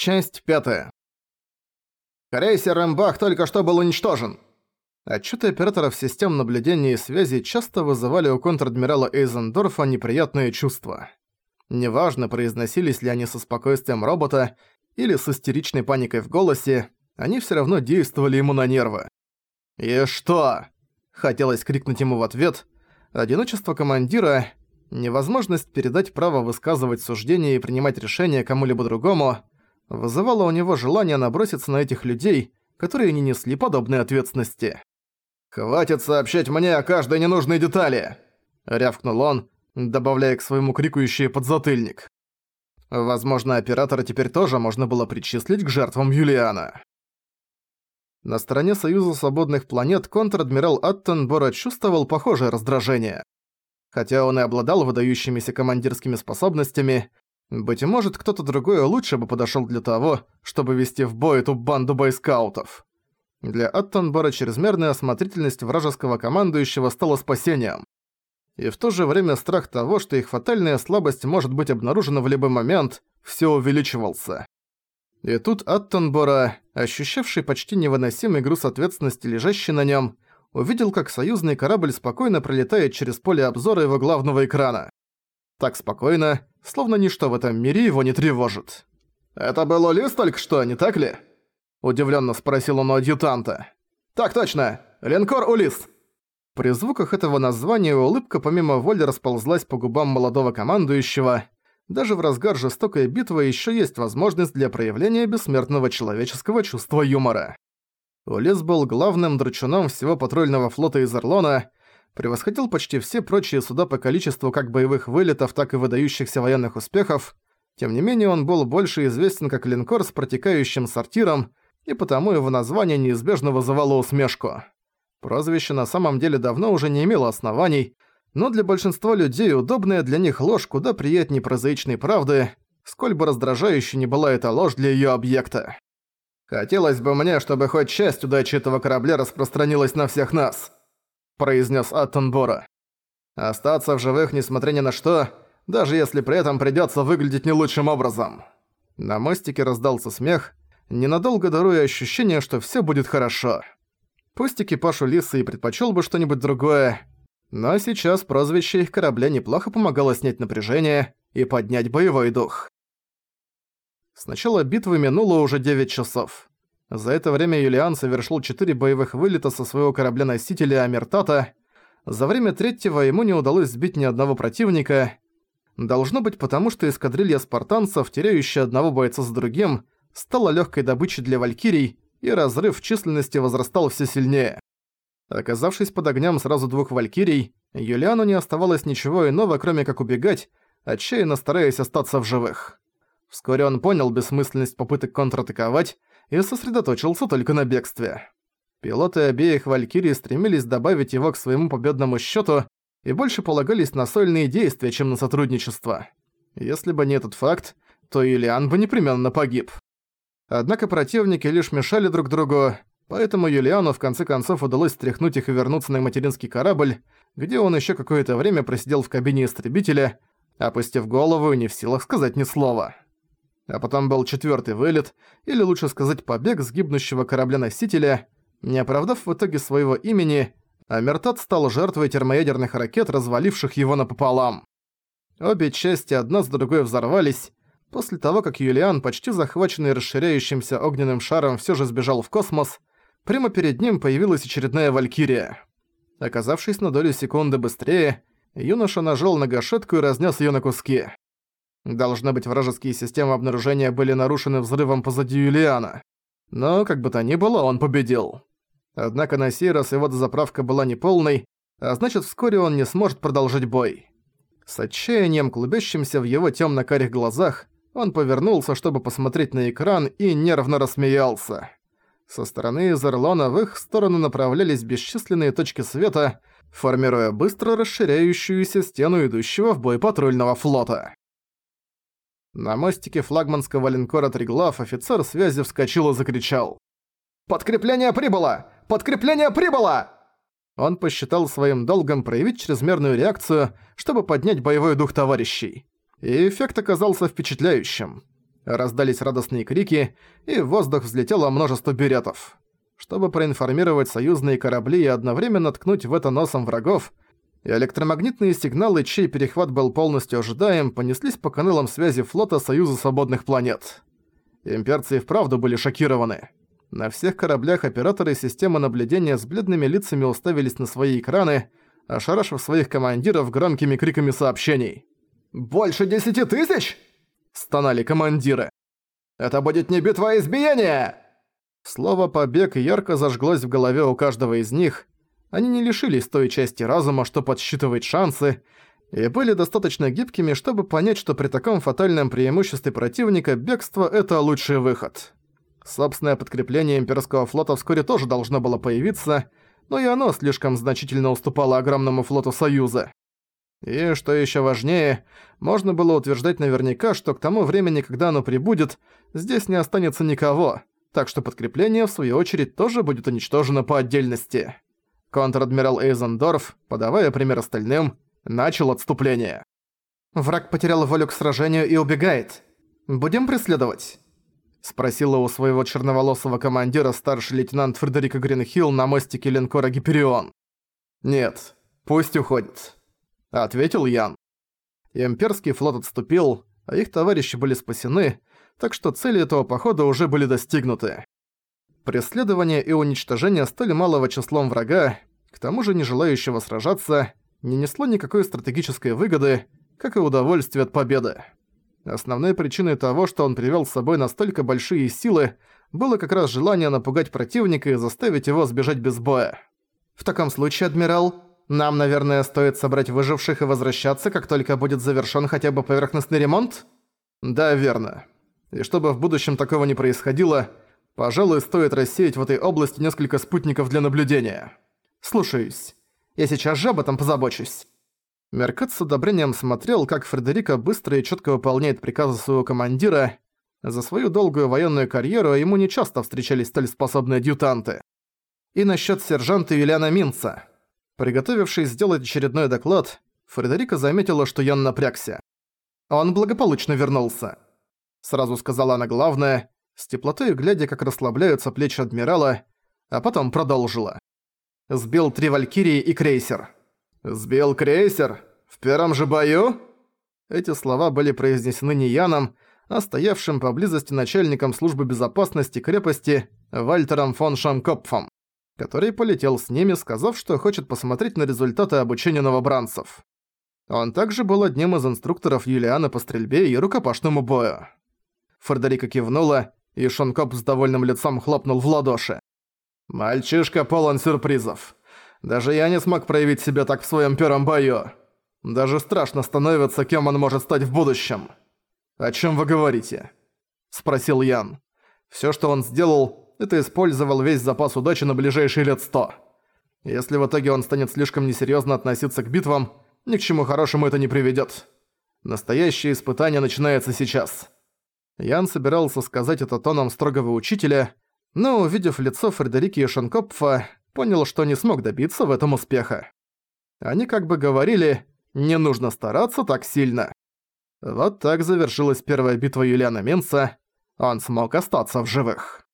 Часть пятая. Крейсер «Рэмбах» только что был уничтожен. Отчеты операторов систем наблюдения и связи часто вызывали у контр-адмирала Эйзендорфа неприятные чувства. Неважно, произносились ли они со спокойствием робота или с истеричной паникой в голосе, они всё равно действовали ему на нервы. «И что?» – хотелось крикнуть ему в ответ. Одиночество командира, невозможность передать право высказывать суждения и принимать решения кому-либо другому – вызывало у него желание наброситься на этих людей, которые не несли подобной ответственности. «Хватит сообщать мне о каждой ненужной детали!» — рявкнул он, добавляя к своему крику ещё и подзатыльник. Возможно, оператора теперь тоже можно было причислить к жертвам Юлиана. На стороне Союза Свободных Планет контр-адмирал Аттенбора чувствовал похожее раздражение. Хотя он и обладал выдающимися командирскими способностями, быть может, кто-то другой лучше бы подошёл для того, чтобы вести в бой эту банду бойскаутов. Для Аттенбора чрезмерная осмотрительность вражеского командующего стала спасением. И в то же время страх того, что их фатальная слабость может быть обнаружена в любой момент, всё увеличивался. И тут Аттенбора, ощущавший почти невыносимый груз ответственности, лежащий на нём, увидел, как союзный корабль спокойно пролетает через поле обзора его главного экрана. Так спокойно, словно ничто в этом мире его не тревожит. «Это был Улис только что, не так ли?» Удивленно спросил он у адъютанта. «Так точно! Линкор Улис!» При звуках этого названия улыбка помимо воли расползлась по губам молодого командующего. Даже в разгар жестокой битвы еще есть возможность для проявления бессмертного человеческого чувства юмора. Улис был главным драчуном всего патрульного флота из Орлона, превосходил почти все прочие суда по количеству как боевых вылетов, так и выдающихся военных успехов, тем не менее он был больше известен как линкор с протекающим сортиром, и потому его название неизбежно вызывало усмешку. Прозвище на самом деле давно уже не имело оснований, но для большинства людей удобная для них ложь куда приятнее прозаичной правды, сколь бы раздражающей не была эта ложь для её объекта. «Хотелось бы мне, чтобы хоть часть удачи этого корабля распространилась на всех нас», произнес Аттенбора. «Остаться в живых, несмотря ни на что, даже если при этом придется выглядеть не лучшим образом». На мостике раздался смех, ненадолго даруя ощущение, что все будет хорошо. Пусть экипаж Улисы и предпочел бы что-нибудь другое, но сейчас прозвище их корабля неплохо помогало снять напряжение и поднять боевой дух. С начала битвы минуло уже 9 часов. За это время Юлиан совершил четыре боевых вылета со своего корабля-носителя Амертата. За время третьего ему не удалось сбить ни одного противника. Должно быть потому, что эскадрилья спартанцев, теряющая одного бойца за другим, стала легкой добычей для валькирий, и разрыв в численности возрастал все сильнее. Оказавшись под огнем сразу двух валькирий, Юлиану не оставалось ничего иного, кроме как убегать, отчаянно стараясь остаться в живых. Вскоре он понял бессмысленность попыток контратаковать, и сосредоточился только на бегстве. Пилоты обеих «Валькирий» стремились добавить его к своему победному счету и больше полагались на сольные действия, чем на сотрудничество. Если бы не этот факт, то Юлиан бы непременно погиб. Однако противники лишь мешали друг другу, поэтому Юлиану в конце концов удалось стряхнуть их и вернуться на материнский корабль, где он еще какое-то время просидел в кабине истребителя, опустив голову и не в силах сказать ни слова. А потом был четвертый вылет, или лучше сказать побег с гибнущего корабля-носителя. Не оправдав в итоге своего имени, Амертат стал жертвой термоядерных ракет, разваливших его напополам. Обе части одна с другой взорвались. После того, как Юлиан, почти захваченный расширяющимся огненным шаром, все же сбежал в космос, прямо перед ним появилась очередная Валькирия. Оказавшись на долю секунды быстрее, юноша нажал на гашетку и разнес ее на куски. Должно быть, вражеские системы обнаружения были нарушены взрывом позади Юлиана. Но, как бы то ни было, он победил. Однако на сей раз его дозаправка была неполной, а значит, вскоре он не сможет продолжить бой. С отчаянием, клубящимся в его тёмно-карих глазах, он повернулся, чтобы посмотреть на экран, и нервно рассмеялся. Со стороны Изерлона в их сторону направлялись бесчисленные точки света, формируя быстро расширяющуюся стену идущего в бой патрульного флота. На мостике флагманского линкора «Триглав» офицер связи вскочил и закричал. «Подкрепление прибыло! Подкрепление прибыло!» Он посчитал своим долгом проявить чрезмерную реакцию, чтобы поднять боевой дух товарищей. И эффект оказался впечатляющим. Раздались радостные крики, и в воздух взлетело множество беретов. Чтобы проинформировать союзные корабли и одновременно ткнуть в это носом врагов, электромагнитные сигналы, чей перехват был полностью ожидаем, понеслись по каналам связи флота Союза Свободных Планет. Имперцы и вправду были шокированы. На всех кораблях операторы системы наблюдения с бледными лицами уставились на свои экраны, ошарашив своих командиров громкими криками сообщений. «Больше десяти тысяч?» – стонали командиры. «Это будет не битва, а избиение!» Слово «побег» ярко зажглось в голове у каждого из них. Они не лишились той части разума, что подсчитывает шансы, и были достаточно гибкими, чтобы понять, что при таком фатальном преимуществе противника бегство – это лучший выход. Собственное подкрепление имперского флота вскоре тоже должно было появиться, но и оно слишком значительно уступало огромному флоту Союза. И, что еще важнее, можно было утверждать наверняка, что к тому времени, когда оно прибудет, здесь не останется никого, так что подкрепление, в свою очередь, тоже будет уничтожено по отдельности. Контр-адмирал Эйзендорф, подавая пример остальным, начал отступление. «Враг потерял волю к сражению и убегает. Будем преследовать?» Спросила у своего черноволосого командира старший лейтенант Фредерика Гринхилл на мостике линкора Гиперион. «Нет, пусть уходит», — ответил Ян. Имперский флот отступил, а их товарищи были спасены, так что цели этого похода уже были достигнуты. Преследование и уничтожение столь малого числом врага, к тому же не желающего сражаться, не несло никакой стратегической выгоды, как и удовольствие от победы. Основной причиной того, что он привел с собой настолько большие силы, было как раз желание напугать противника и заставить его сбежать без боя. «В таком случае, адмирал, нам, наверное, стоит собрать выживших и возвращаться, как только будет завершён хотя бы поверхностный ремонт?» «Да, верно. И чтобы в будущем такого не происходило, пожалуй, стоит рассеять в этой области несколько спутников для наблюдения. Слушаюсь. Я сейчас же об этом позабочусь». Меркат с одобрением смотрел, как Фредерика быстро и четко выполняет приказы своего командира. За свою долгую военную карьеру ему нечасто встречались столь способные адъютанты. И насчет сержанта Юлиана Минца. Приготовившись сделать очередной доклад, Фредерика заметила, что Ян напрягся. Он благополучно вернулся. Сразу сказала она главное, с теплотой глядя, как расслабляются плечи адмирала, а потом продолжила. Сбил три валькирии и крейсер. «Сбил крейсер? В первом же бою?» Эти слова были произнесены не Яном, а стоявшим поблизости начальником службы безопасности крепости Вальтером фон Шамкопфом, который полетел с ними, сказав, что хочет посмотреть на результаты обучения новобранцев. Он также был одним из инструкторов Юлиана по стрельбе и рукопашному бою. Фредерика кивнула, и Шонкоп с довольным лицом хлопнул в ладоши. «Мальчишка полон сюрпризов. Даже я не смог проявить себя так в своем первом бою. Даже страшно становится, кем он может стать в будущем. О чем вы говорите? Спросил Ян. Все, что он сделал, это использовал весь запас удачи на ближайшие лет сто. Если в итоге он станет слишком несерьезно относиться к битвам, ни к чему хорошему это не приведет. Настоящее испытание начинается сейчас. Ян собирался сказать это тоном строгого учителя, но, увидев лицо Фредерики и Шанкопфа, понял, что не смог добиться в этом успеха. Они как бы говорили «не нужно стараться так сильно». Вот так завершилась первая битва Юлиана Минца, он смог остаться в живых.